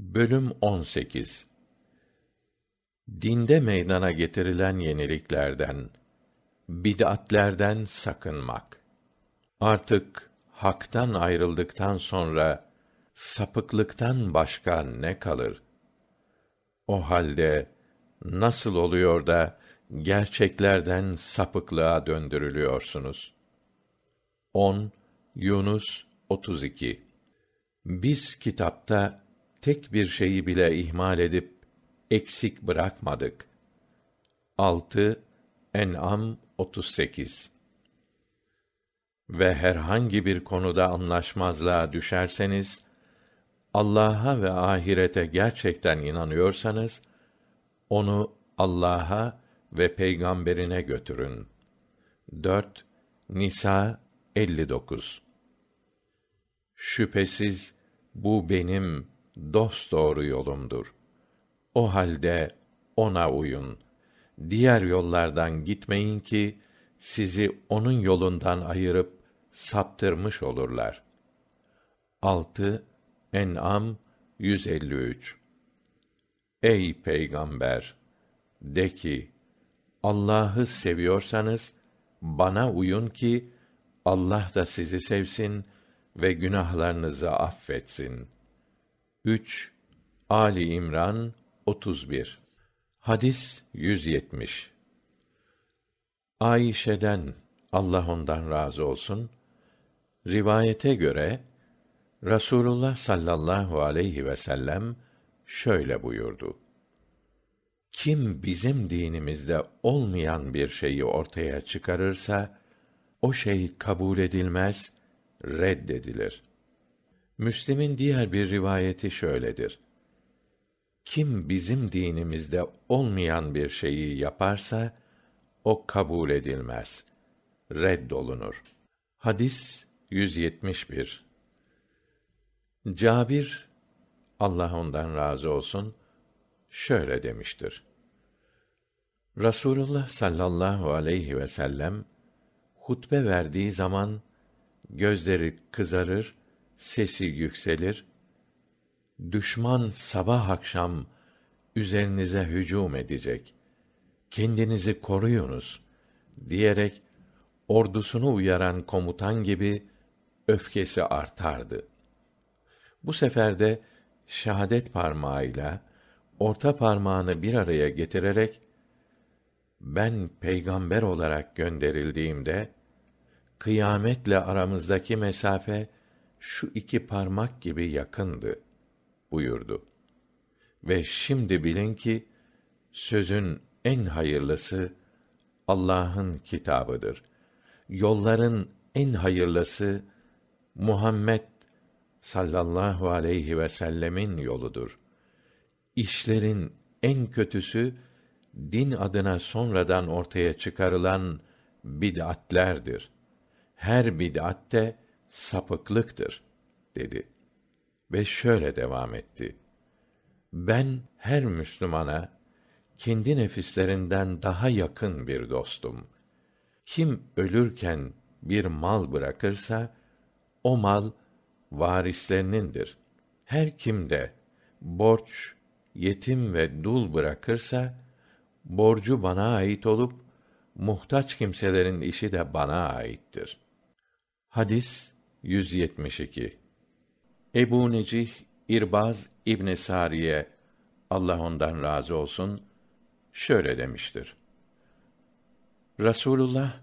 Bölüm 18 Dinde meydana getirilen yeniliklerden, bid'atlerden sakınmak. Artık haktan ayrıldıktan sonra sapıklıktan başka ne kalır? O halde nasıl oluyor da gerçeklerden sapıklığa döndürülüyorsunuz? 10 Yunus 32 Biz kitapta tek bir şeyi bile ihmal edip eksik bırakmadık. 6 En'am 38 Ve herhangi bir konuda anlaşmazlığa düşerseniz Allah'a ve ahirete gerçekten inanıyorsanız onu Allah'a ve peygamberine götürün. 4 Nisa 59 Şüphesiz bu benim dosdoğru yolumdur. O halde ona uyun. Diğer yollardan gitmeyin ki sizi onun yolundan ayırıp saptırmış olurlar. 6 En'am 153 Ey peygamber de ki Allah'ı seviyorsanız bana uyun ki Allah da sizi sevsin ve günahlarınızı affetsin. 3 Ali İmran 31 Hadis 170 Ayşe'den Allah ondan razı olsun rivayete göre Rasulullah sallallahu aleyhi ve sellem şöyle buyurdu. Kim bizim dinimizde olmayan bir şeyi ortaya çıkarırsa o şey kabul edilmez, reddedilir. Müslim'in diğer bir rivayeti şöyledir. Kim bizim dinimizde olmayan bir şeyi yaparsa o kabul edilmez, reddolunur. Hadis 171. Cabir Allah ondan razı olsun şöyle demiştir. Rasulullah sallallahu aleyhi ve sellem hutbe verdiği zaman gözleri kızarır, sesi yükselir. Düşman sabah akşam üzerinize hücum edecek. Kendinizi koruyunuz diyerek ordusunu uyaran komutan gibi öfkesi artardı. Bu sefer de şahadet parmağıyla orta parmağını bir araya getirerek ben peygamber olarak gönderildiğimde kıyametle aramızdaki mesafe şu iki parmak gibi yakındı buyurdu. Ve şimdi bilin ki sözün en hayırlısı Allah'ın kitabıdır. Yolların en hayırlısı Muhammed sallallahu aleyhi ve sellemin yoludur. İşlerin en kötüsü din adına sonradan ortaya çıkarılan bid'atlerdir. Her bid'at de sapıklıktır dedi ve şöyle devam etti. Ben her Müslümana kendi nefislerinden daha yakın bir dostum. Kim ölürken bir mal bırakırsa o mal varislerinindir. Her kim de borç, yetim ve dul bırakırsa borcu bana ait olup muhtaç kimselerin işi de bana aittir. Hadis 172 Ebu Necih İrbaz İbn Sariye Allah ondan razı olsun şöyle demiştir. Rasulullah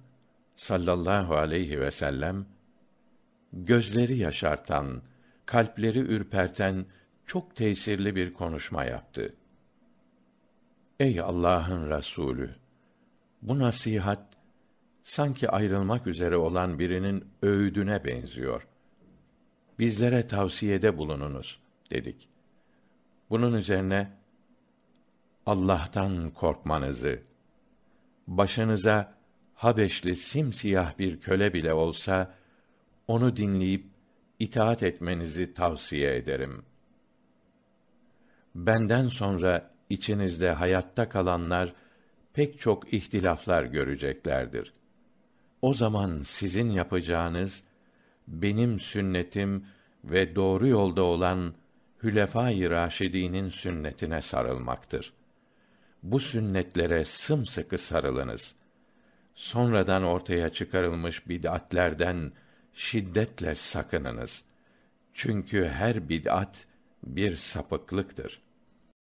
sallallahu aleyhi ve sellem gözleri yaşartan, kalpleri ürperten çok tesirli bir konuşma yaptı. Ey Allah'ın Resulü, bu nasihat sanki ayrılmak üzere olan birinin öğüdüne benziyor. Bizlere tavsiyede bulununuz dedik. Bunun üzerine Allah'tan korkmanızı, başınıza Habeşli simsiyah bir köle bile olsa onu dinleyip itaat etmenizi tavsiye ederim. Benden sonra içinizde hayatta kalanlar pek çok ihtilaflar göreceklerdir. O zaman sizin yapacağınız benim sünnetim ve doğru yolda olan Hülefâ-i Raşidî'nin sünnetine sarılmaktır. Bu sünnetlere sımsıkı sarılınız. Sonradan ortaya çıkarılmış bid'atlerden şiddetle sakınınız. Çünkü her bid'at bir sapıklıktır.